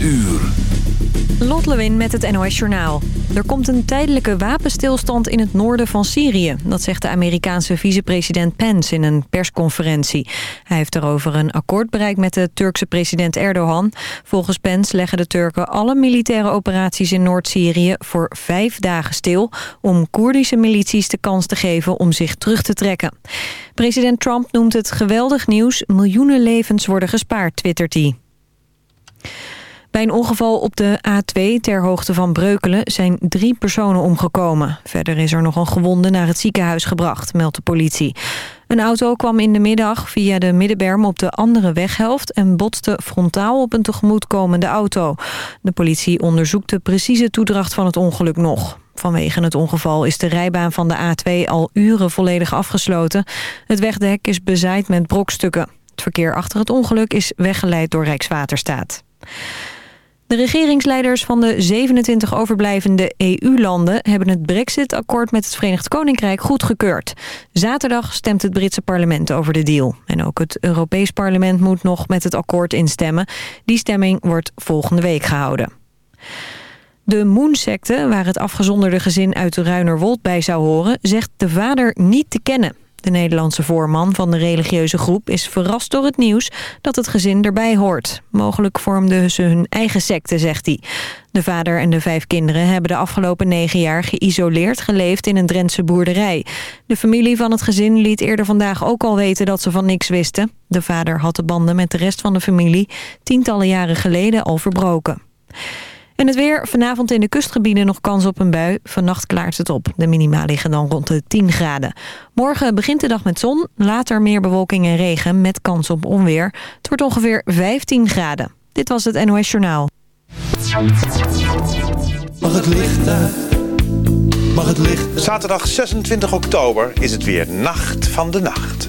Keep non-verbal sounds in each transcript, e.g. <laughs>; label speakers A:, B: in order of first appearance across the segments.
A: uur.
B: Met het NOS Journaal. Er komt een tijdelijke wapenstilstand in het noorden van Syrië. Dat zegt de Amerikaanse vicepresident Pence in een persconferentie. Hij heeft erover een akkoord bereikt met de Turkse president Erdogan. Volgens Pence leggen de Turken alle militaire operaties in Noord-Syrië... voor vijf dagen stil om Koerdische milities de kans te geven om zich terug te trekken. President Trump noemt het geweldig nieuws. Miljoenen levens worden gespaard, twittert hij. Bij een ongeval op de A2 ter hoogte van Breukelen zijn drie personen omgekomen. Verder is er nog een gewonde naar het ziekenhuis gebracht, meldt de politie. Een auto kwam in de middag via de middenberm op de andere weghelft... en botste frontaal op een tegemoetkomende auto. De politie onderzoekt de precieze toedracht van het ongeluk nog. Vanwege het ongeval is de rijbaan van de A2 al uren volledig afgesloten. Het wegdek is bezaaid met brokstukken. Het verkeer achter het ongeluk is weggeleid door Rijkswaterstaat. De regeringsleiders van de 27 overblijvende EU-landen... hebben het brexit-akkoord met het Verenigd Koninkrijk goedgekeurd. Zaterdag stemt het Britse parlement over de deal. En ook het Europees parlement moet nog met het akkoord instemmen. Die stemming wordt volgende week gehouden. De Moonsecte, waar het afgezonderde gezin uit de Ruinerwold bij zou horen... zegt de vader niet te kennen. De Nederlandse voorman van de religieuze groep is verrast door het nieuws dat het gezin erbij hoort. Mogelijk vormden ze hun eigen secte, zegt hij. De vader en de vijf kinderen hebben de afgelopen negen jaar geïsoleerd geleefd in een Drentse boerderij. De familie van het gezin liet eerder vandaag ook al weten dat ze van niks wisten. De vader had de banden met de rest van de familie tientallen jaren geleden al verbroken. En het weer, vanavond in de kustgebieden nog kans op een bui. Vannacht klaart het op. De minima liggen dan rond de 10 graden. Morgen begint de dag met zon, later meer bewolking en regen met kans op onweer. Het wordt ongeveer 15 graden. Dit was het NOS Journaal.
C: Mag het licht uit? Mag het licht
D: Zaterdag 26 oktober is het weer Nacht van de Nacht.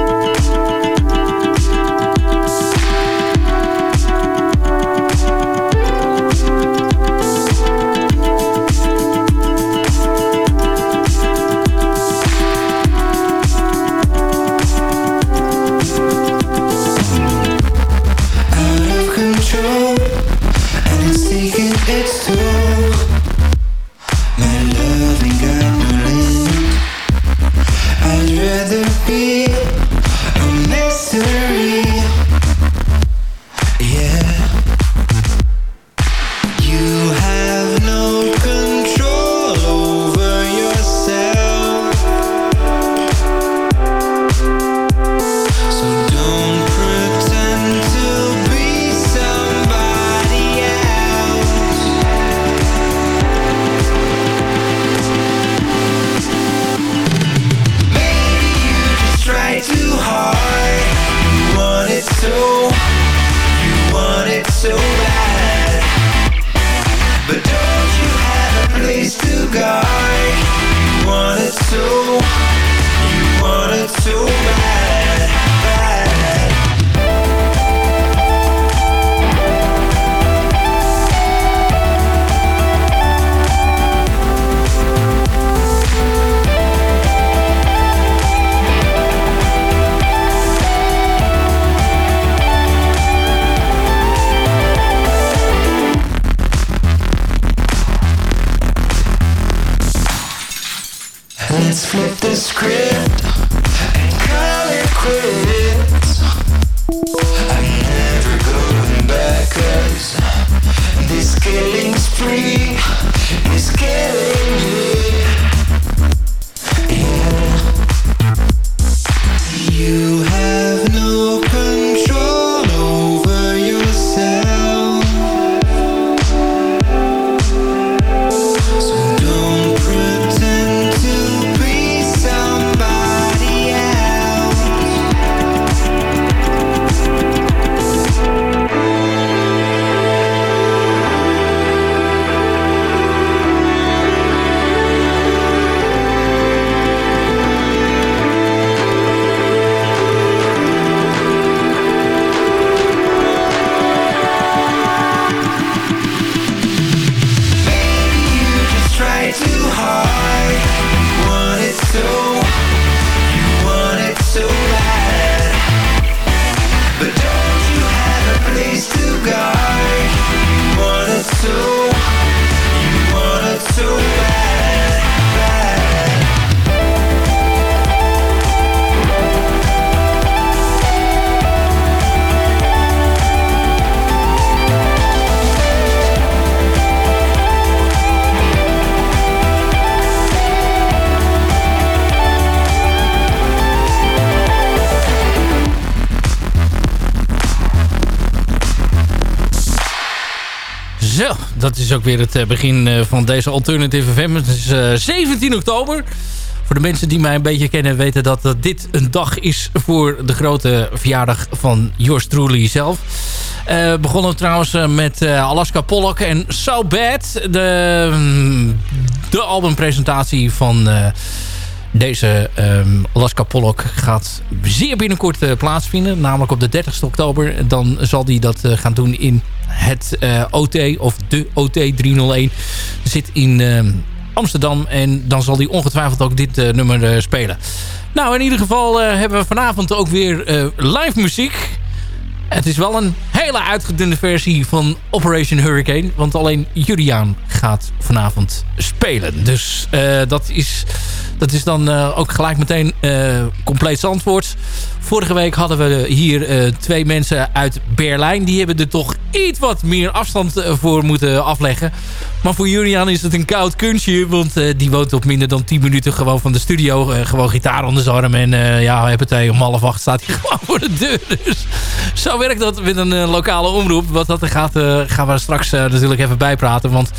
E: Dat is ook weer het begin van deze Alternative FM. Het is 17 oktober. Voor de mensen die mij een beetje kennen weten dat dit een dag is voor de grote verjaardag van Yours Truly zelf. Uh, begonnen trouwens met Alaska Pollock en So Bad. De, mm, de albumpresentatie van deze um, Alaska Pollock gaat zeer binnenkort plaatsvinden. Namelijk op de 30 oktober. Dan zal hij dat gaan doen in het uh, OT of de OT 301. Zit in ehm, Amsterdam. En dan zal hij ongetwijfeld ook dit nummer spelen. Nou, in ieder geval hebben we vanavond ook weer live muziek. Het is wel een hele uitgedunde versie van Operation Hurricane. Want alleen Juliaan gaat vanavond spelen. Dus dat is dat is dan uh, ook gelijk meteen uh, compleet antwoord. Vorige week hadden we hier uh, twee mensen uit Berlijn. Die hebben er toch iets wat meer afstand voor moeten afleggen. Maar voor Julian is het een koud kunstje. Want die woont op minder dan 10 minuten gewoon van de studio. gewoon gitaar onder zijn arm. En ja, het om half acht staat hij <laughs> gewoon voor de deur. Dus zo werkt dat met een lokale omroep. Wat dat gaat, gaan we straks natuurlijk even bijpraten. Want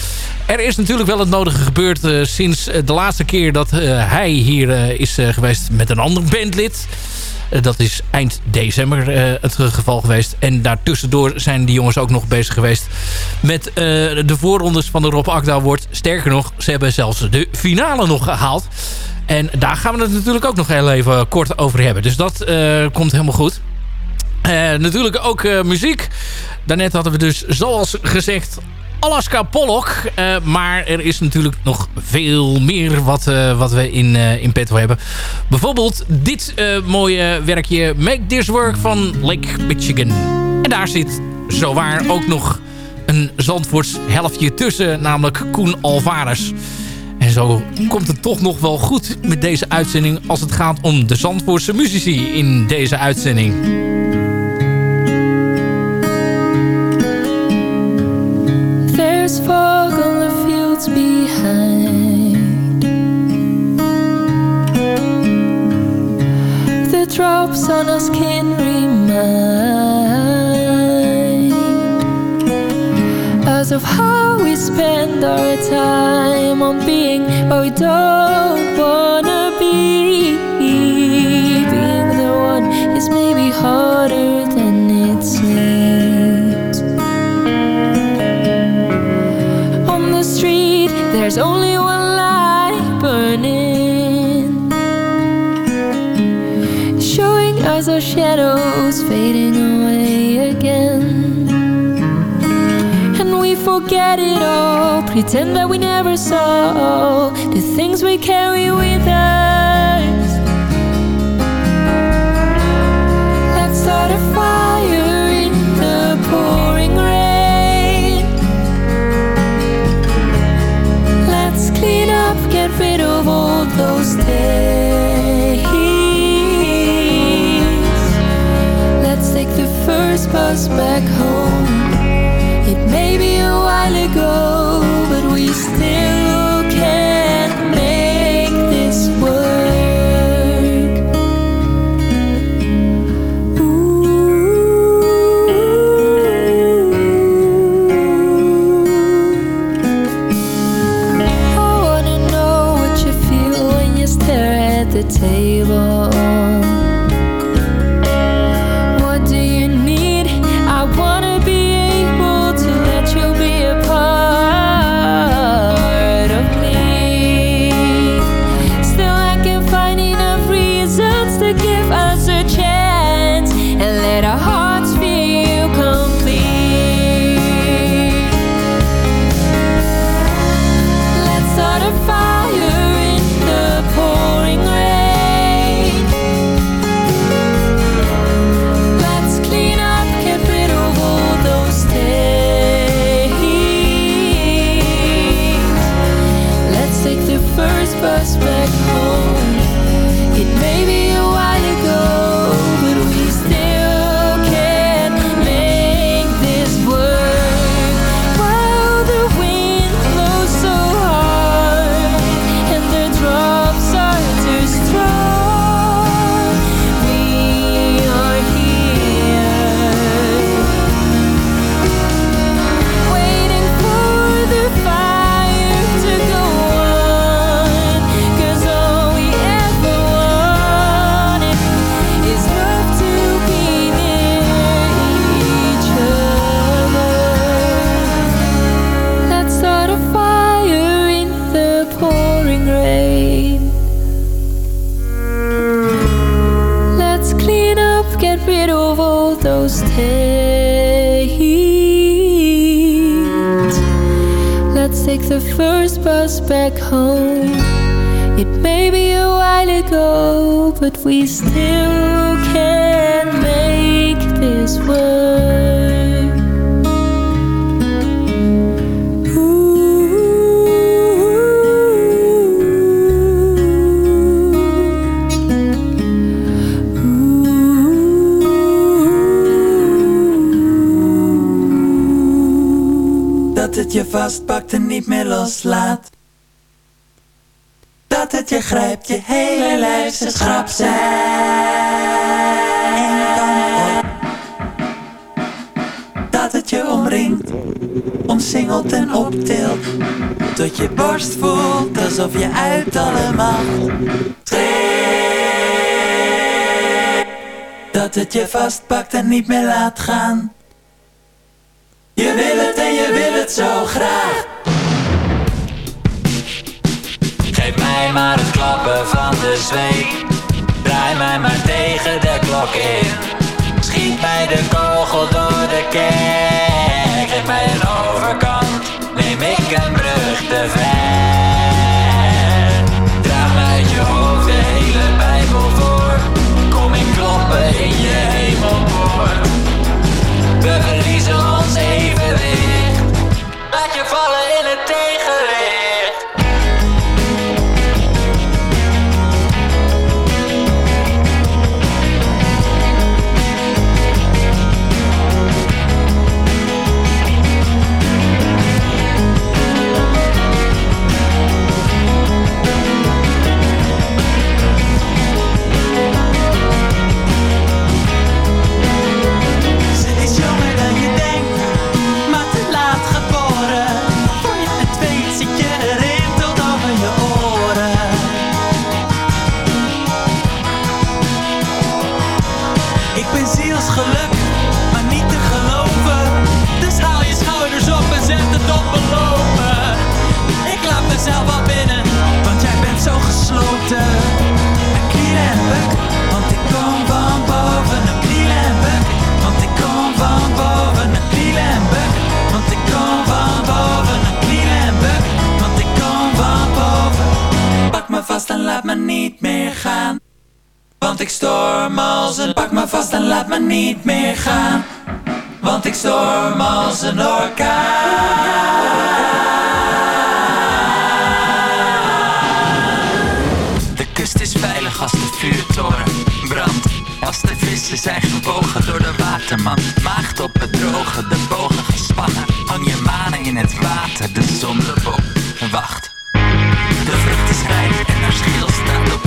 E: er is natuurlijk wel het nodige gebeurd sinds de laatste keer dat hij hier uh, is uh, geweest met een ander bandlid. Uh, dat is eind december het geval geweest. En daartussendoor zijn die jongens ook nog bezig geweest met de voorrondes van de Rob Akda wordt. Sterker nog, ze hebben zelfs de finale nog gehaald. En daar gaan we het natuurlijk ook nog heel even kort over hebben. Dus dat komt helemaal goed. natuurlijk ook muziek. Daarnet hadden we dus, zoals gezegd, Alaska Pollock. Uh, maar er is natuurlijk nog veel meer wat, uh, wat we in, uh, in petto hebben. Bijvoorbeeld dit mooie werkje Make This Work van Lake Michigan. En daar zit zowaar ook nog een Zandvoorts helftje tussen. Namelijk Koen Alvarez. En zo komt het toch nog wel goed met deze uitzending... als het gaat om de Zandvoortse muzici in deze uitzending.
F: There's fog on the fields behind. The drops on our skin remind us of how we spend our time on being what we don't wanna us our shadows fading away again. And we forget it all, pretend that we never saw the things we carry with us. Let's start a fire in the pouring rain. Let's clean up, get rid of all those days. Bus back home. It may be a while ago, but we still first bus back home. It may be a while ago, but we still can
G: het je vastpakt en niet meer loslaat. Dat het je grijpt, je hele lijf ze schrap zijn. Dat het je omringt, omsingelt en optilt. Tot je borst voelt alsof je uit alle macht treedt. Dat het je vastpakt en niet meer laat gaan. Zo graag. Geef mij maar het klappen van de zweep. Draai mij maar tegen de klok in. Schiet mij de kogel door de kerk. Geef mij een overkant. Neem ik een brug te ver. Je vallen laat me niet meer gaan. Want ik storm als een Pak me vast en laat me niet meer gaan. Want ik storm als een orkaan. De kust is veilig als de vuurtoren brandt. Als de vissen zijn gebogen door de waterman. Maagd op het droge, de bogen gespannen. Hang je manen in het water, de zon erop. Wacht, de life and I still
E: stand up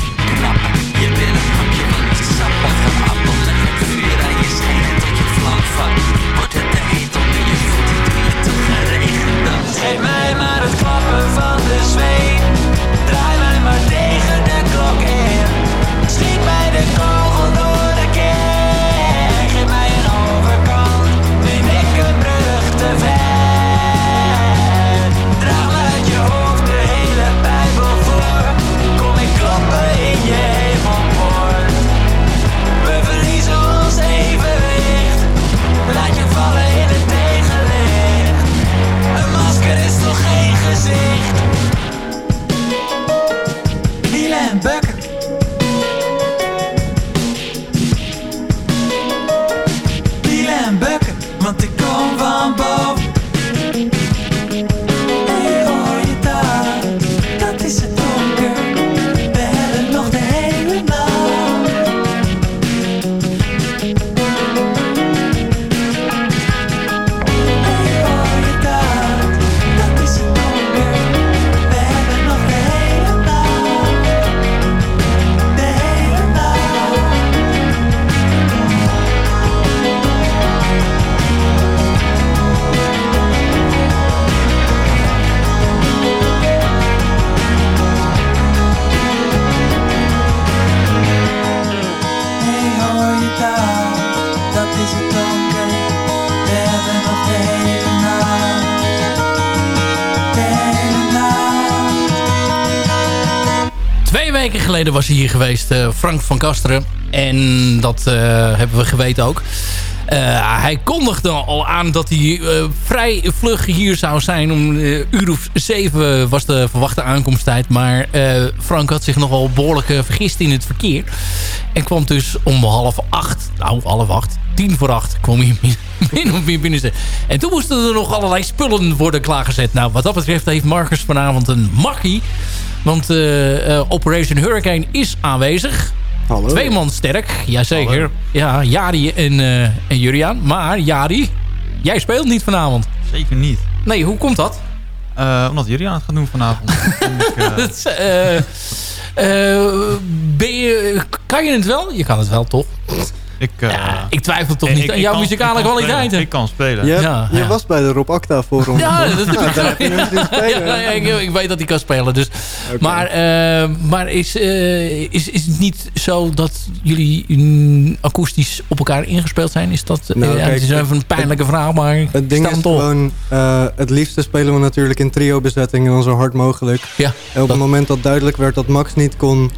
E: was hier geweest, eh, Frank van Kasteren. En dat eh, hebben we geweten ook. Eh, hij kondigde al aan dat hij vrij vlug hier zou zijn. Om uh, uur of zeven was de verwachte aankomsttijd. Maar Frank had zich nogal behoorlijk vergist in het verkeer. En kwam dus om half acht, nou half acht, tien voor acht kwam hij <laughs> min of meer binnen. En toen moesten er nog allerlei spullen worden klaargezet. Nou, wat dat betreft heeft Marcus vanavond een makkie. Want Operation Hurricane is aanwezig.
H: Hallo.
E: Twee man sterk, jazeker. Hallo. Ja, Jari en, uh, en Juriaan. Maar Jari, jij speelt niet vanavond.
I: Zeker niet.
E: Nee, hoe komt dat?
I: Uh, omdat Juriaan het gaat doen vanavond. <laughs> ik,
E: uh... ben je, kan je het wel? Je kan het wel, toch?
I: Ik, uh,
E: ja, ik twijfel toch niet aan jouw muzikale kwaliteiten.
I: Ik kan spelen.
H: Je, ja, je ja. was bij de Rob Acta Forum.
E: Ja, dat <laughs> ja, daar <laughs> ja, ik, ik, weet dat hij kan spelen. Dus. Okay. Maar, uh, maar is, uh, is, is het niet zo dat jullie akoestisch op elkaar ingespeeld zijn? Is dat, nou, kijk, het is even een pijnlijke
H: het,
E: vraag, maar
H: Het ding is gewoon, het liefste spelen we natuurlijk in trio bezetting en dan zo hard mogelijk.
E: Ja,
H: en op dat... het moment dat duidelijk werd dat Max niet kon,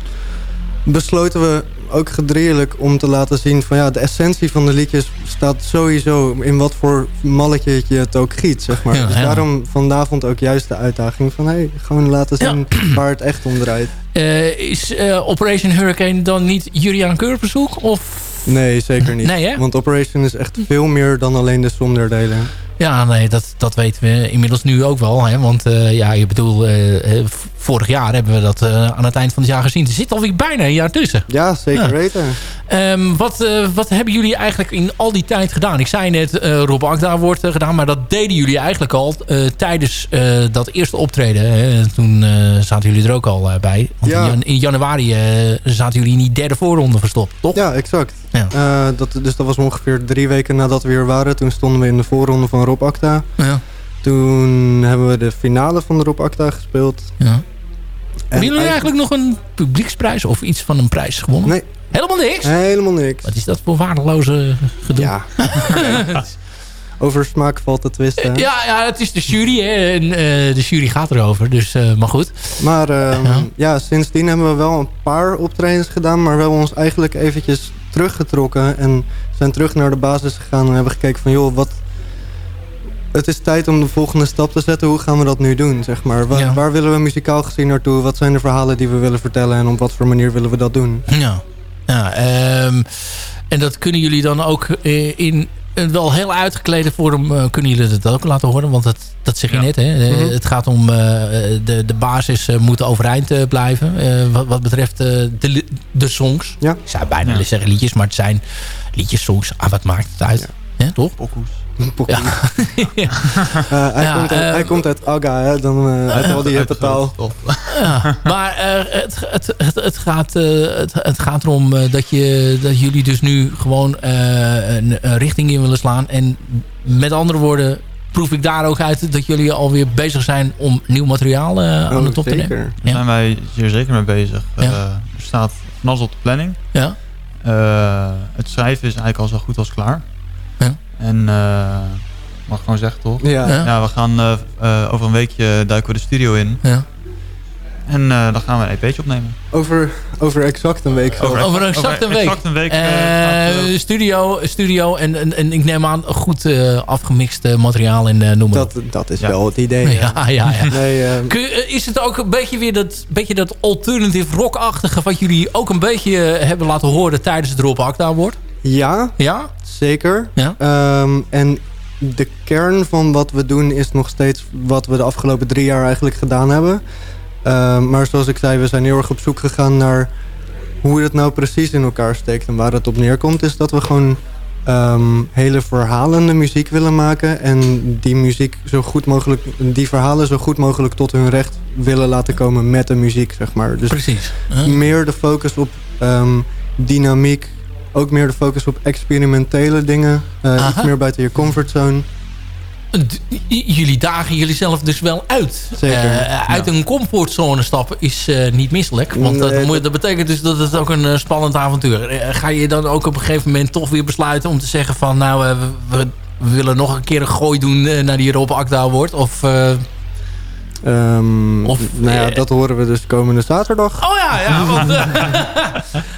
H: besloten we ook gedrieelijk om te laten zien van ja, de essentie van de liedjes staat sowieso in wat voor malletje je het ook giet, zeg maar.
E: Ja,
H: dus daarom vanavond ook juist de uitdaging van hey, gewoon laten zien ja. <clears throat> waar het echt om draait.
E: Uh, is uh, Operation Hurricane dan niet Julian Keurbezoek? Of...
H: Nee, zeker niet.
E: Nee?
H: Want Operation is echt veel meer dan alleen de som der delen.
E: Ja, nee, dat, dat weten we inmiddels nu ook wel. Hè? Want uh, ja, je bedoel, uh, vorig jaar hebben we dat uh, aan het eind van het jaar gezien. Er zit alweer bijna een jaar tussen.
H: Ja, zeker weten.
E: Um, wat, wat hebben jullie eigenlijk in al die tijd gedaan? Ik zei net, Rob Akda wordt gedaan, maar dat deden jullie eigenlijk al tijdens dat eerste optreden. Hè? Toen zaten jullie er ook al bij. Want
H: ja.
E: in, in, januari zaten jullie in die derde voorronde verstopt, toch?
H: Ja, exact.
E: Ja.
H: Uh, dat, dus dat was ongeveer drie weken nadat we hier waren. Toen stonden we in de voorronde van Rob Acta.
E: Ja.
H: Toen hebben we de finale van de Rob Acta gespeeld.
E: Ja. Hebben jullie eigenlijk nog een publieksprijs of iets van een prijs gewonnen?
H: Nee.
E: Helemaal niks?
H: Helemaal niks.
E: Wat is dat voor waardeloze gedoe?
H: Ja. <laughs> <laughs> over smaak valt te twisten.
E: Ja, ja, het is de jury. Hè. En, uh, de jury gaat erover. Dus, uh, maar goed.
H: Maar uh, ja. ja, sindsdien hebben we wel een paar optredens gedaan. Maar we hebben ons eigenlijk eventjes teruggetrokken. En zijn terug naar de basis gegaan. En hebben gekeken van joh, wat... Het is tijd om de volgende stap te zetten. Hoe gaan we dat nu doen, zeg maar? Waar,
E: Ja.
H: waar willen we muzikaal gezien naartoe? Wat zijn de verhalen die we willen vertellen? En op wat voor manier willen we dat doen?
E: Ja. ja ehm, en dat kunnen jullie dan ook eh, in een wel heel uitgeklede vorm... eh, kunnen jullie dat ook laten horen? Want dat, dat zeg je
I: Ja.
E: net. Hè? Eh,
H: Mhm.
E: Het gaat om... eh, de, de basis eh, moet overeind blijven. eh, wat, wat betreft eh, de, de songs.
H: Ja.
E: Ik zou bijna
I: Ja.
E: willen zeggen liedjes. Maar het zijn liedjes, songs. Ah, wat maakt het uit? Ja, toch? Ja. <laughs> <laughs>
H: Eh, hij,
E: Ja,
H: komt uit,
E: eh,
H: hij komt uit Aga, hè? Dan, eh, uit al die hippe taal. <laughs>
E: Ja, maar eh, het, het, het, het, gaat, eh, het, het gaat erom eh, dat, je, dat jullie dus nu gewoon eh, een, een richting in willen slaan. En met andere woorden proef ik daar ook uit dat jullie alweer bezig zijn om nieuw materiaal eh, aan
H: Oh,
E: de top te nemen.
H: zeker.
I: Daar
E: Ja.
I: zijn wij hier zeker mee bezig.
E: Ja.
I: Eh, er staat van alles op de planning.
E: Ja,
I: Eh, het schrijven is eigenlijk al zo goed als klaar.
E: Ja.
I: En eh, mag ik gewoon zeggen toch?
H: Ja.
E: Ja.
I: Ja, we gaan eh, eh, over een weekje duiken we de studio in.
E: ja.
I: En eh, dan gaan we een EP'tje opnemen.
H: Over, over exact een week.
E: Over- over exact een week.
I: Exact een week. gaat,
E: studio, studio en, en, en ik neem aan goed eh, afgemixt materiaal en eh noem maar op.
H: Dat, dat is
I: Ja.
H: wel het idee.
E: Ja, <laughs> ja, ja.
H: Nee,
E: Kun je- is het ook een beetje weer dat, beetje dat alternative rock-achtige... wat jullie ook een beetje hebben laten horen tijdens het Rob Akda wordt?
H: ja,
E: Ja?
H: Zeker.
E: Ja?
H: Ehm, en de kern van wat we doen is nog steeds wat we de afgelopen drie jaar eigenlijk gedaan hebben. Ehm, maar zoals ik zei, we zijn heel erg op zoek gegaan naar hoe het nou precies in elkaar steekt. En waar het op neerkomt is dat we gewoon ehm, hele verhalende muziek willen maken. En die muziek zo goed mogelijk, die verhalen zo goed mogelijk tot hun recht willen laten komen met de muziek, zeg maar. Dus
E: Precies. Huh?
H: meer de focus op dynamiek. Ook meer de focus op experimentele dingen. Eh,
E: Aha.
H: iets meer buiten je comfortzone.
E: Jullie dagen jullie zelf dus wel uit.
H: Zeker.
E: Eh, uit een comfortzone stappen is eh, niet misselijk. Want dat,
H: Nee,
E: moet- dat betekent dus dat het ook een eh, spannend avontuur. Eh, ga je dan ook op een gegeven moment toch weer besluiten om te zeggen van... nou, eh, we, we- willen nog een keer een gooi doen eh, naar die Rob Akda wordt? Of, eh,
H: Ehm,
E: Of,
H: nou ja,
E: eh,
H: dat horen we dus komende zaterdag.
E: oh ja, ja. <laughs> Want, eh,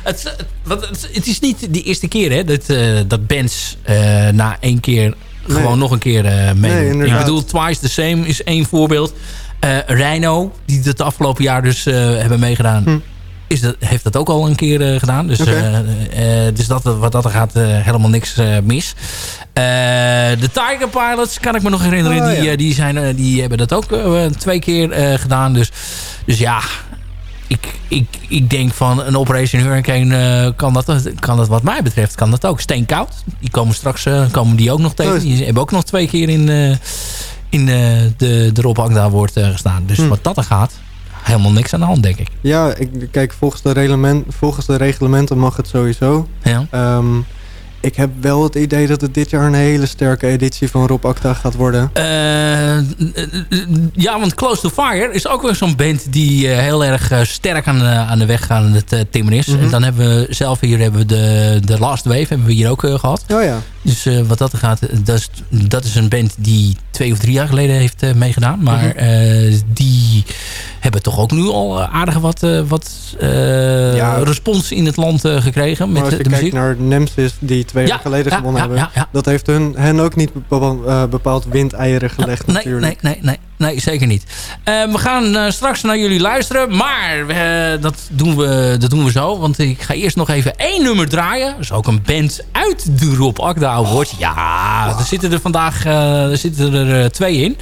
E: <laughs> het, is niet de eerste keer hè, dat, eh, dat bands na één keer gewoon nog een keer meedoen.
J: Nee,
E: Ik bedoel, Twice the Same is één voorbeeld. Rhino, die het afgelopen jaar dus hebben meegedaan...
J: Hm.
E: Is dat, heeft dat ook al een keer eh, gedaan. Dus,
J: Oké.
E: eh, eh, dus dat, wat dat er gaat, helemaal niks mis. De Tiger Pilots, kan ik me nog herinneren.
J: Oh,
E: die,
J: ja.
E: die, zijn, die hebben dat ook twee keer gedaan. Dus, dus ja, ik, ik, ik denk van een Operation Hurricane kan, dat, kan dat wat mij betreft kan dat ook. Steenkoud, die komen straks komen die ook nog tegen.
J: Oh,
E: Die hebben ook nog twee keer in, eh, in de, de Rob Agda woord eh, gestaan. Dus
J: Hm.
E: wat dat er gaat, helemaal niks aan de hand denk ik.
J: Ja, ik, kijk, volgens de, reglement, volgens de reglementen mag het sowieso.
E: Ja.
J: Ehm, ik heb wel het idee dat het dit jaar een hele sterke editie van Rob Acta gaat worden.
E: Eh, ja, want Close to Fire is ook weer zo'n band die eh, heel erg eh, sterk aan, de- aan de weg gaan aan het timmeren is.
J: Mhm.
E: En dan hebben we zelf hier hebben we de, de Last Wave hebben we hier ook eh, gehad.
J: Oh ja.
E: Dus wat dat gaat, dat is, dat is een band die twee of drie jaar geleden heeft meegedaan. Maar
J: Mhm.
E: die hebben toch ook nu al eh, aardig wat, eh, wat eh,
J: Ja.
E: respons in het land gekregen met
J: als je
E: de
J: kijkt
E: muziek.
J: naar Nemesis, die twee
E: Ja,
J: jaar geleden gewonnen hebben. Dat heeft hun, hen ook niet bepaald, windeieren gelegd
E: nee,
J: natuurlijk.
E: Nee, nee, nee, nee, zeker niet. We gaan straks naar jullie luisteren. Maar dat, doen we, dat doen we zo. Want ik ga eerst nog even één nummer draaien. Dat is ook een band uit de Rob Akda Award. Ja, er zitten er vandaag er zitten er, twee in.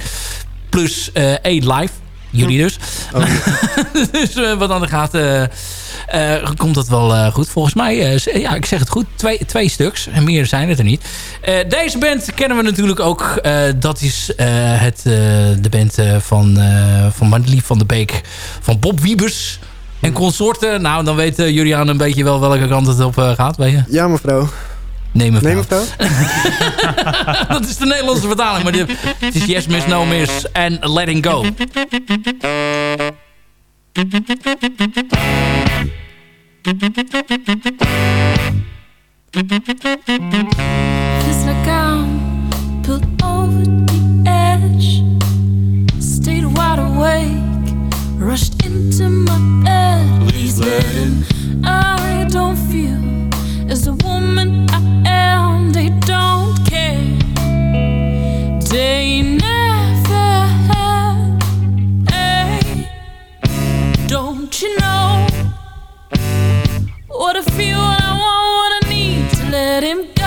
E: Plus één live. Jullie dus.
J: Oh, <laughs>
E: dus eh, wat dan gaat... eh, eh, komt dat wel eh, goed. Volgens mij, eh, ja, ik zeg het goed, twee, twee stuks. En meer zijn het er niet. Eh, deze band kennen we natuurlijk ook. Eh, dat is eh, het, eh, de band eh, van, eh van Madelief van de Beek. Van Bob Wiebers en consorten. Nou, dan weet eh, Julian een beetje wel welke kant het op gaat. Weet je?
J: Ja, mevrouw.
E: Nee, mevrouw.
J: Nee, mevrouw?
E: dat is de Nederlandse vertaling. Maar het is Yes Miss No Miss en Letting Go.
F: Feels like I'm pulled over the edge. Stayed wide awake, rushed into my bed. Please let. What I feel? What I want, what I need to let him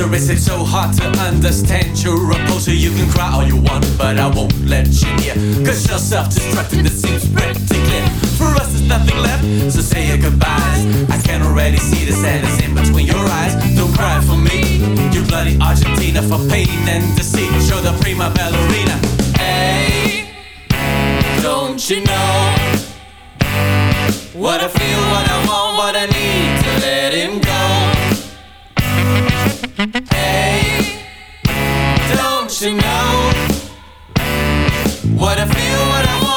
C: closer. Is it so hard to understand? You're a poser, you can cry all you want, but I won't let you near. Cause you're self destructing, it seems pretty clear. For us, there's nothing left, so say your goodbyes. I can already see the sadness in between your eyes. Don't cry for me, you bloody Argentina for pain and deceit. Show the prima ballerina. Hey, don't you know? What I feel, Hey, don't you know? What I feel, what I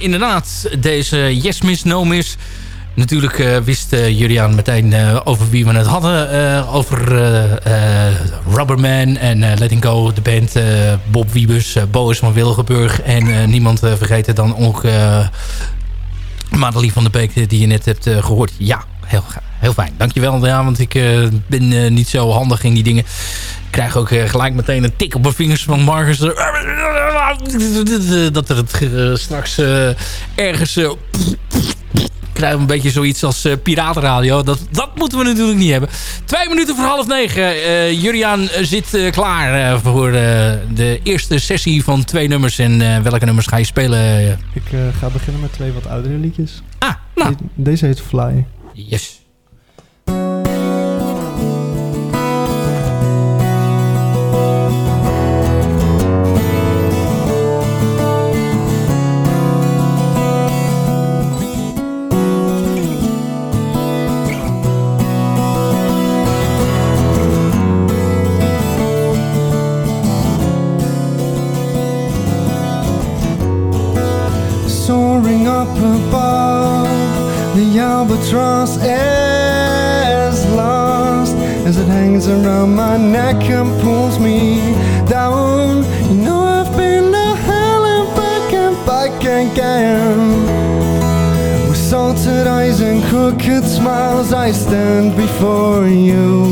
E: inderdaad. Deze Yes Miss No Miss. Natuurlijk uh, wist uh, Julian meteen uh, over wie we het hadden. over Rubberman en Letting Go, de band Bob Wiebus, Boris van Wilgenburg. En niemand vergeten dan ook Madelie van der Beek die je net hebt gehoord. Ja, heel, heel fijn. Dankjewel, ja, want ik ben niet zo handig in die dingen. Ik krijg ook gelijk meteen een tik op mijn vingers van Marcus. Dat er het straks ergens krijgen we een beetje zoiets als piratenradio. Dat, dat moeten we natuurlijk niet hebben. Twee minuten voor half negen. Juriaan zit klaar voor de eerste sessie van twee nummers. En welke nummers ga je spelen?
K: Ik ga beginnen met twee wat oudere liedjes.
E: Ah, nou.
K: Deze heet Fly.
E: Yes.
H: Albatross is lost as it hangs around my neck and pulls me down. You know I've been to hell and back and back again. With salted eyes and crooked smiles, I stand before you.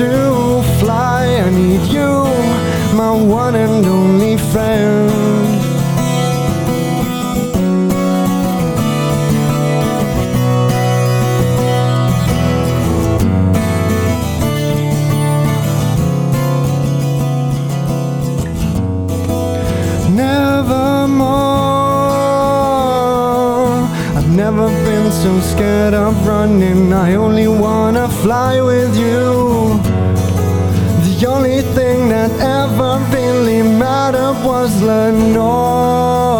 H: To fly. I need you, my one and only friend. Never been so scared of running. I only wanna fly with you. The only thing that ever really mattered was Lenore.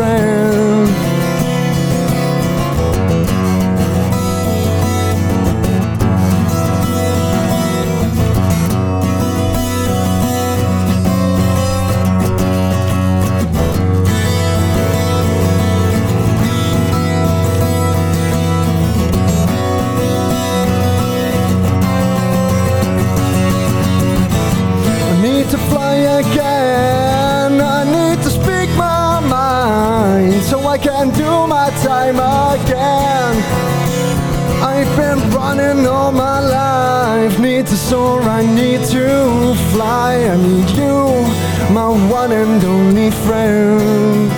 H: Friend. Soar, I need to fly. I need you, my one and only friend.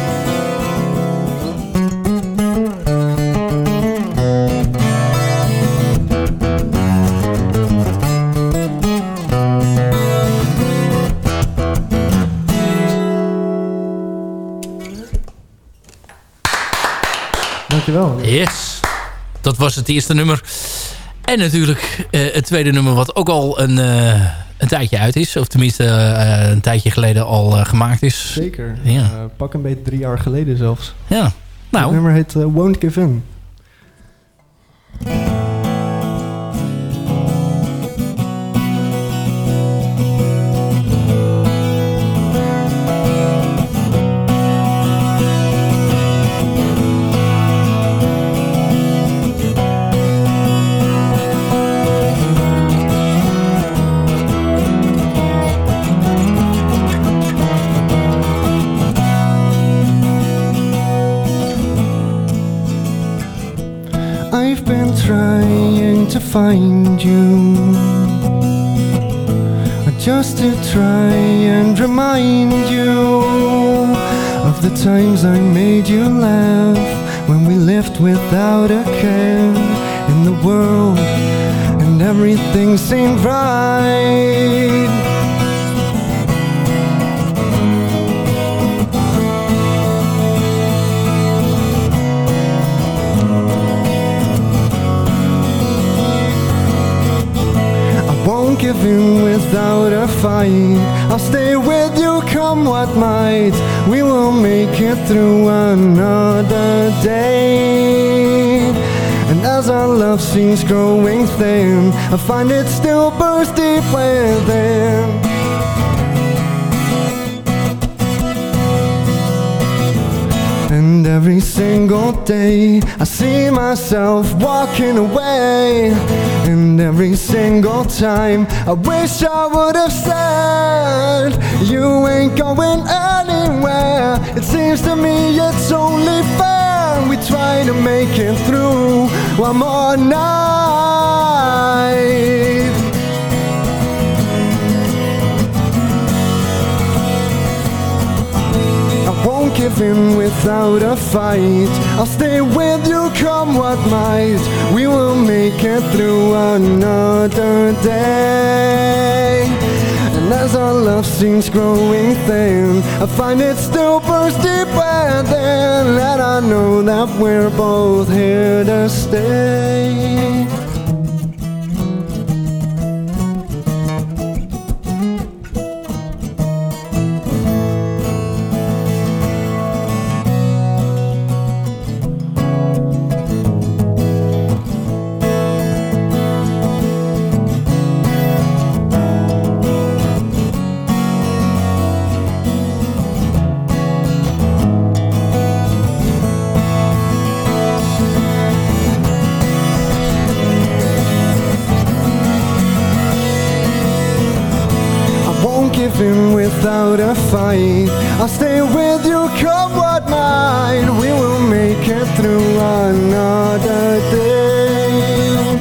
K: Dankjewel.
E: Yes. Dat was het eerste nummer. En natuurlijk uh, het tweede nummer wat ook al een, uh, een tijdje uit is. Of tenminste uh, een tijdje geleden al gemaakt is.
K: Zeker. Ja. pak een beetje drie jaar geleden zelfs.
E: Ja. Nou.
K: Het nummer heet Won't Give In.
H: Find you. Just to try and remind you of the times I made you laugh when we lived without a care in the world and everything seemed right. In without a fight. I'll stay with you come what might. We will make it through another day. And as our love seems growing thin, I find it still burns deep within. And every single day I see myself walking away And every single time I wish I would have said You ain't going anywhere. It seems to me it's only fair We try to make it through one more night without a fight. I'll stay with you come what might. We will make it through another day. And as our love seems growing thin, I find it still burns deep within. And I know that we're both here to stay. Fight. I'll stay with you come what might. We will make it through another day.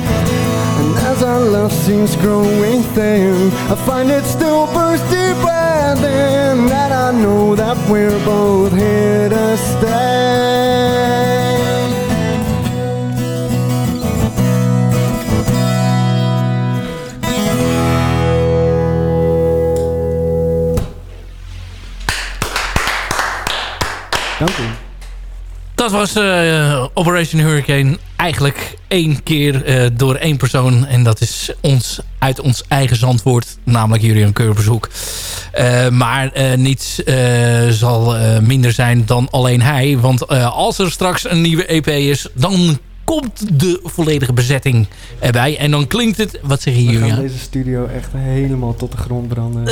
H: And as our love seems growing thin, I find it still burns deep within. And I know that we're both here to stay.
E: Dat was eh, Operation Hurricane. Eigenlijk één keer eh, door één persoon. En dat is ons uit ons eigen zandwoord. Namelijk Julian Keurbezoek. Eh maar niets zal minder zijn dan alleen hij. Want als er straks een nieuwe EP is... dan komt de volledige bezetting erbij. En dan klinkt het... Wat zeg je
K: We gaan deze studio echt helemaal tot de grond branden.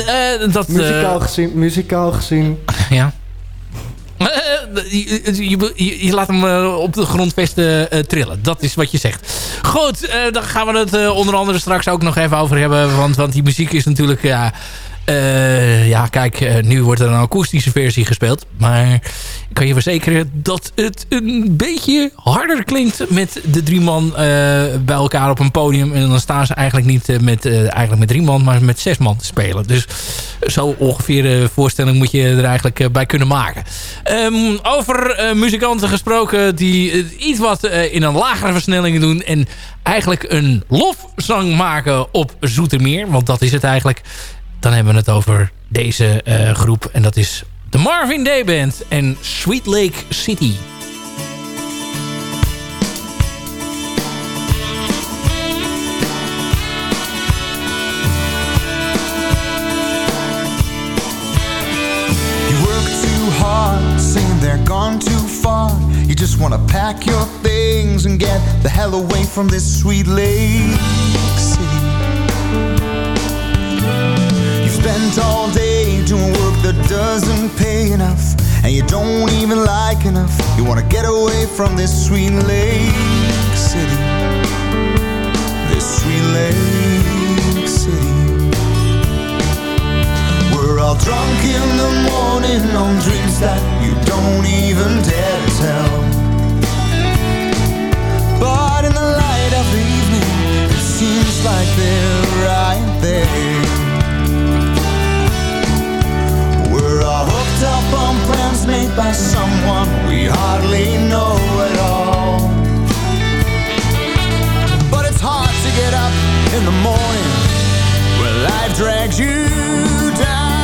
E: Dat,
K: muzikaal, gezien, muzikaal gezien.
E: Ja. Eh, Je, je, laat hem eh, op de grondvesten eh, trillen. Dat is wat je zegt. Goed, daar gaan we het onder andere straks ook nog even over hebben. Want, want die muziek is natuurlijk... Ja, ja, kijk, nu wordt er een akoestische versie gespeeld. Maar kan je verzekeren dat het een beetje harder klinkt... met de drie man eh, bij elkaar op een podium. En dan staan ze eigenlijk niet eh, met, eh, eigenlijk met drie man, maar met zes man te spelen. Dus zo ongeveer de voorstelling moet je er eigenlijk bij kunnen maken. Ehm, over muzikanten gesproken die iets wat in een lagere versnelling doen... en eigenlijk een lofzang maken op Zoetermeer. Want dat is het eigenlijk. Dan hebben we het over deze groep. En dat is de Marvin Day Band en Sweet Lake City.
L: You work too hard, saying they're gone too far. You just wanna pack your things and get the hell away from this sweet lake city. You've spent all day doing work doesn't pay enough and you don't even like enough. You want to get away from this sweet lake city. This sweet lake city. We're all drunk in the morning on dreams that you don't even dare to tell. But in the light of the evening it seems like they're right there. was made by someone we hardly know at all. But it's hard to get up in the morning when life drags you down.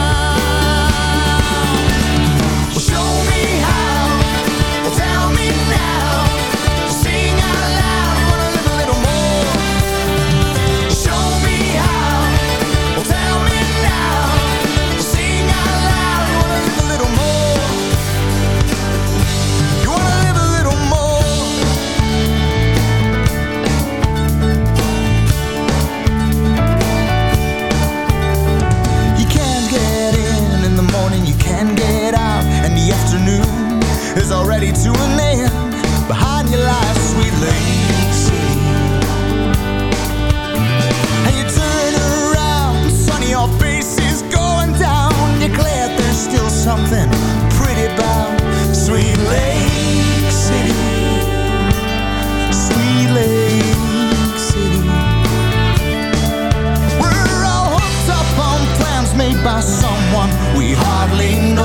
L: journey to an end behind you lies sweet Lacey. And you turn around, sonny. your face is going down. You're glad there's still something pretty about sweet Lake City. Sweet Lake City. We're all hooked up on plans made by someone we hardly know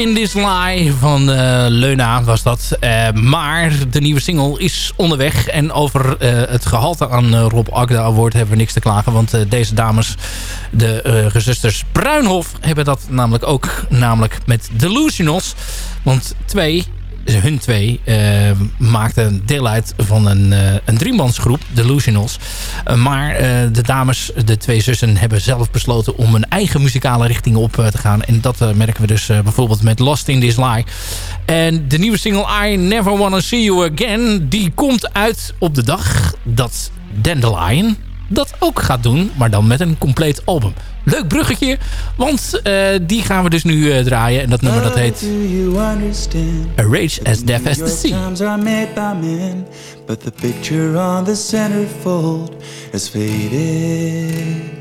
L: in
F: This Lie
E: van uh, Leuna was dat. Uh, maar de nieuwe single is onderweg. En over uh, het gehalte aan Rob Agda Award hebben we niks te klagen. Want deze dames, de gezusters Bruinhof, hebben dat namelijk ook namelijk met Delusionals. Want twee hun twee uh, maakten deel uit van een, uh, een driemansgroep, Delusionals. Uh, maar de dames, de twee zussen, hebben zelf besloten om een eigen muzikale richting op te gaan. En dat merken we dus bijvoorbeeld met Lost in This Lie. En de nieuwe single I Never Wanna See You Again, die komt uit op de dag dat Dandelion dat ook gaat doen, maar dan met een compleet album. Leuk bruggetje, want uh, die gaan we dus nu uh, draaien. En dat nummer dat heet A Rage as Deaf as the Sea. Men, but the picture on the centerfold has faded.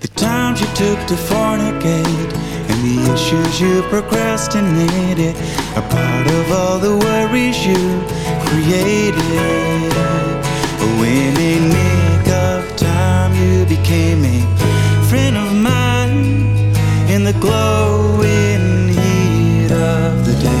E: The times you took to fornicate and the issues you procrastinated are part of all the worries you created. When in nick of time you became a friend of mine in the glowing heat of the day.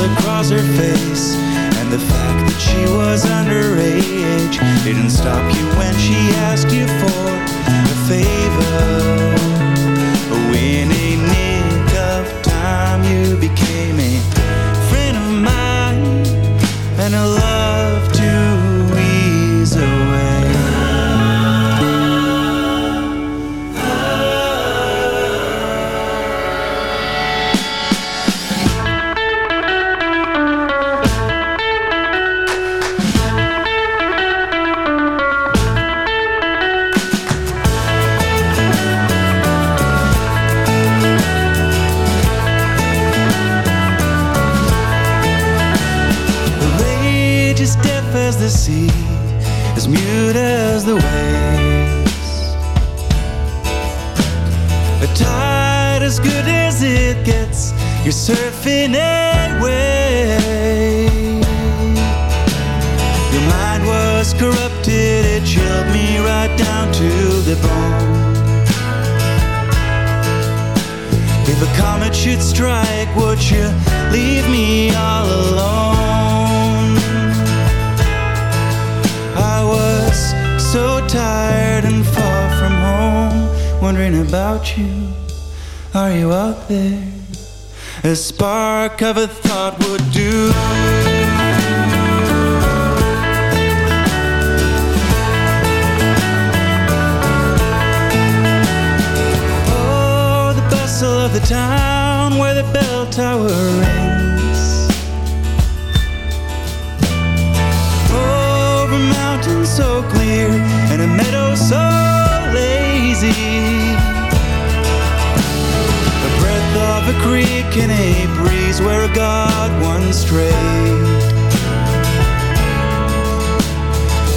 M: across her face. And the fact that she was underage Didn't stop you when she asked you for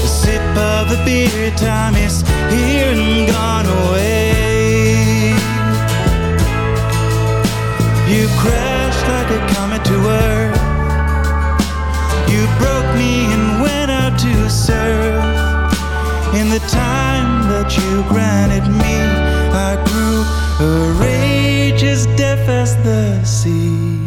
M: The sip of a beer, time is here and gone away. You crashed like a comet to earth. You broke me and went out to surf. In the time that you granted me, I grew a rage as deaf as the sea.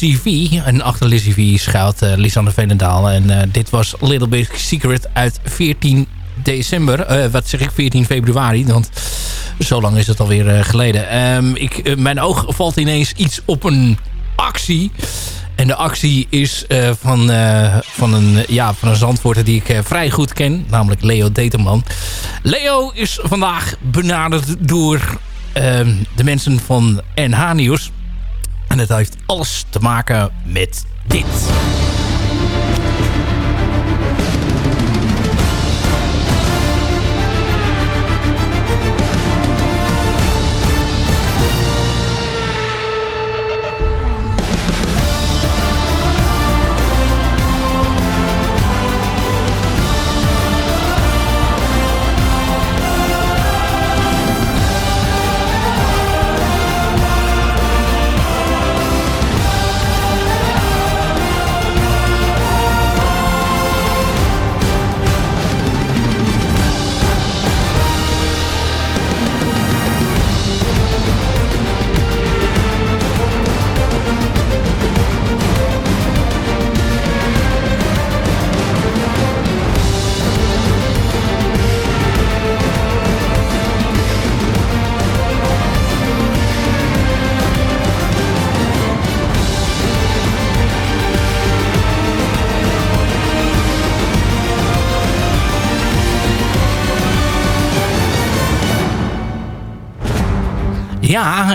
E: Lizzie V. En achter Lizzie V schuilt uh, Lisanne Veenendaal. En eh, dit was Little Big Secret uit 14 december. Eh, wat zeg ik, 14 februari. Want zo lang is het alweer eh, geleden. Ehm, ik, mijn oog valt ineens iets op een actie. En de actie is van, van, een, ja, van een die ik vrij goed ken. Namelijk Leo Determan. Leo is vandaag benaderd door ehm, de mensen van NH Nieuws. En het heeft alles te maken met dit.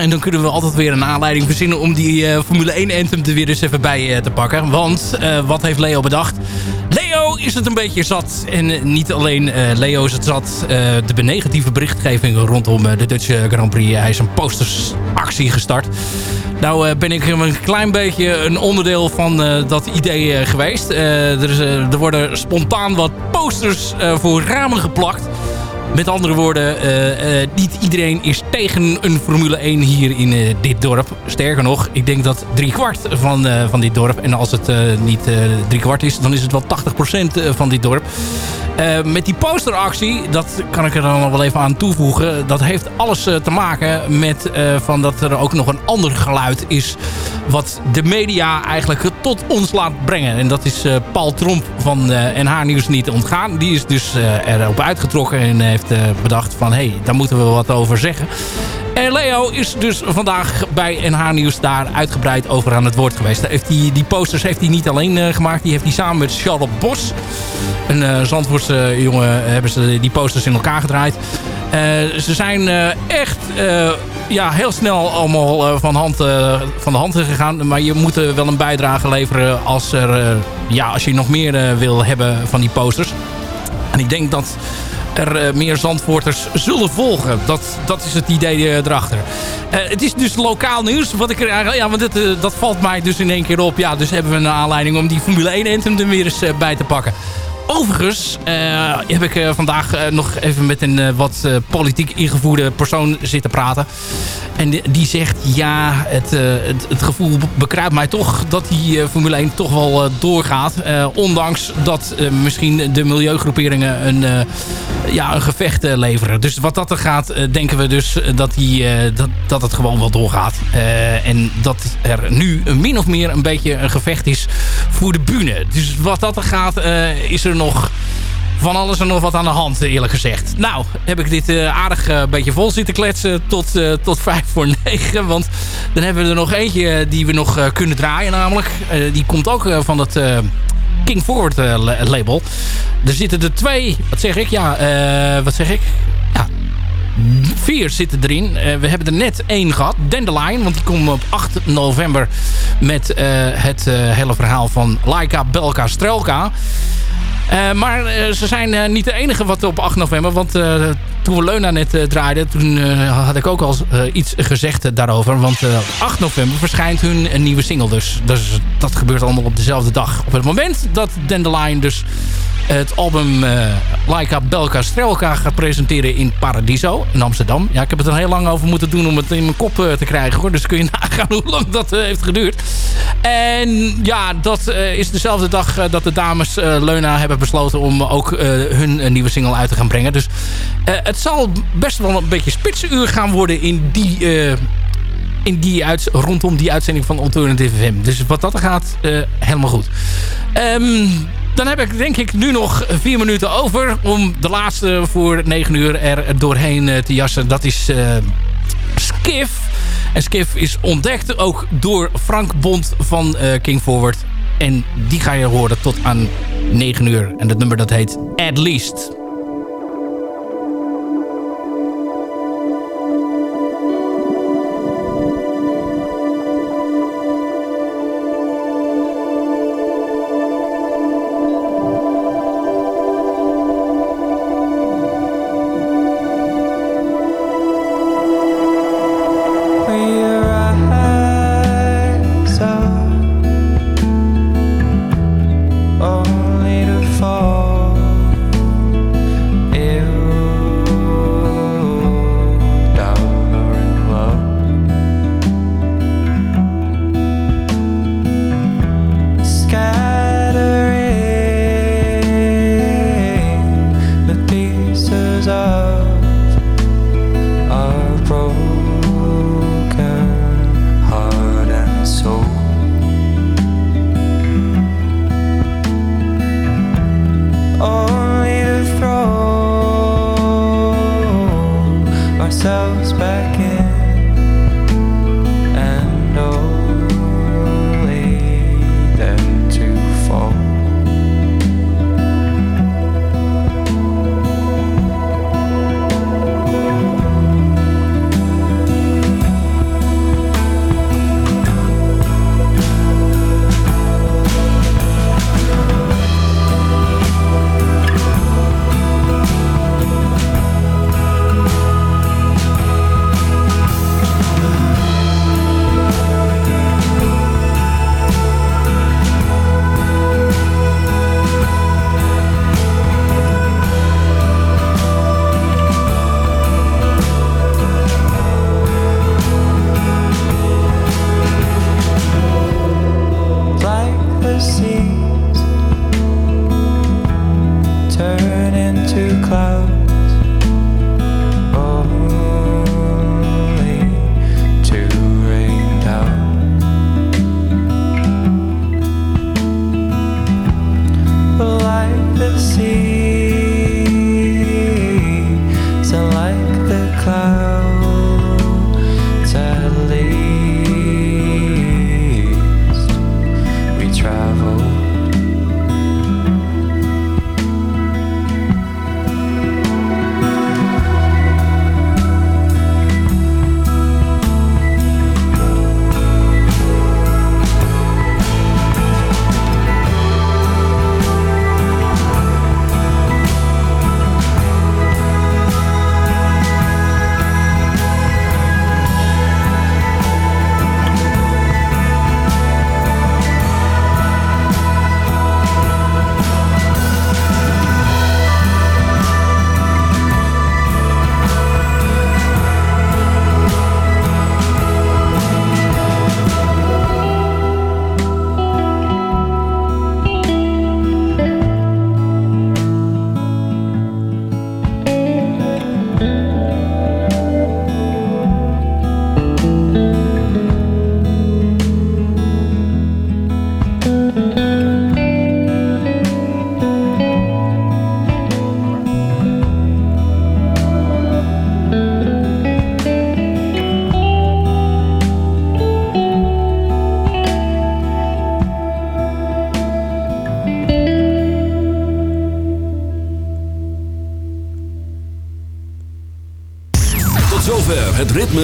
E: En dan kunnen we altijd weer een aanleiding verzinnen om die eh, Formule 1 anthem er weer eens even bij eh, te pakken. Want eh, wat heeft Leo bedacht? Leo is het een beetje zat. En niet alleen Leo is het zat. de negatieve berichtgeving rondom de Dutch Grand Prix. Hij is een postersactie gestart. Nou ben ik een klein beetje een onderdeel van dat idee geweest. Er, is, er worden spontaan wat posters voor ramen geplakt. Met andere woorden, eh, eh, niet iedereen is tegen een Formule 1 hier in eh, dit dorp. Sterker nog, ik denk dat drie kwart van, van dit dorp... en als het niet eh, drie kwart is, dan is het wel 80% van dit dorp... Eh, met die posteractie, dat kan ik er dan nog wel even aan toevoegen... dat heeft alles eh, te maken met eh, van dat er ook nog een ander geluid is... wat de media eigenlijk tot ons laat brengen. En dat is Paul Tromp van NH Nieuws niet ontgaan. Die is dus erop uitgetrokken en heeft bedacht van... hé, hey, daar moeten we wat over zeggen. En Leo is dus vandaag bij NH Nieuws daar uitgebreid over aan het woord geweest. Die, die posters heeft hij niet alleen eh, gemaakt. Die heeft hij samen met Charlotte Bos, een uh, jongen, hebben ze die posters in elkaar gedraaid. Ze zijn echt ja, heel snel allemaal van, hand, van de hand gegaan. Maar je moet wel een bijdrage leveren als, er, ja, als je nog meer wil hebben van die posters. En ik denk dat er eh, meer Zandvoorters zullen volgen. Dat, dat is het idee eh, erachter. Eh, het is dus lokaal nieuws. Wat ik ja, want dit, dat valt mij dus in één keer op. Ja, dus hebben we een aanleiding om die Formule 1 anthem er weer eens bij te pakken. Overigens eh, heb ik eh, vandaag eh, nog even met een wat politiek ingevoerde persoon zitten praten. En die, zegt, ja, het, het, het gevoel bekruipt mij toch dat die Formule 1 toch wel doorgaat. Ondanks dat misschien de milieugroeperingen een, ja, een gevecht leveren. Dus wat dat er gaat, denken we dus dat, die, dat, dat het gewoon wel doorgaat. En dat er nu min of meer een beetje een gevecht is voor de bühne. Dus wat dat er gaat, eh, is er nog van alles en nog wat aan de hand, eerlijk gezegd. Nou, heb ik dit eh, aardig een beetje vol zitten kletsen tot, eh, tot vijf voor negen. Want dan hebben we er nog eentje die we nog eh, kunnen draaien namelijk. Eh, die komt ook eh, van het... eh, King Forward eh, la- label. Er zitten er twee, wat zeg ik? Ja, eh, wat zeg ik? Vier zitten erin. Eh, we hebben er net één gehad, Dandelion. Want die komt op 8 november met eh, het eh, hele verhaal van Laika, Belka, Strelka. Eh, maar eh, ze zijn eh, niet de enige wat op 8 november. Want toen we Leuna net draaiden... toen had ik ook al iets gezegd daarover. Want eh, op 8 november verschijnt hun een nieuwe single. Dus, dus dat gebeurt allemaal op dezelfde dag. Op het moment dat Dandelion dus het album Laika Belka Strelka gaat presenteren in Paradiso in Amsterdam. Ja, ik heb het er heel lang over moeten doen om het in mijn kop te krijgen hoor. Dus kun je <laughs> nagaan hoe lang dat heeft geduurd. En ja, dat is dezelfde dag dat de dames Leuna hebben besloten om ook eh, hun eh, nieuwe single uit te gaan brengen. Dus eh, het zal best wel een beetje spitsuur gaan worden in die... in die uit, rondom die uitzending van Alternative FM. Dus wat dat gaat, helemaal goed. Ehm, dan heb ik denk ik nu nog vier minuten over... om de laatste voor negen uur er doorheen te jassen. Dat is eh, Skiff. En Skiff is ontdekt ook door Frank Bond van King Forward. En die ga je horen tot aan 9 uur. En het nummer dat heet At Least.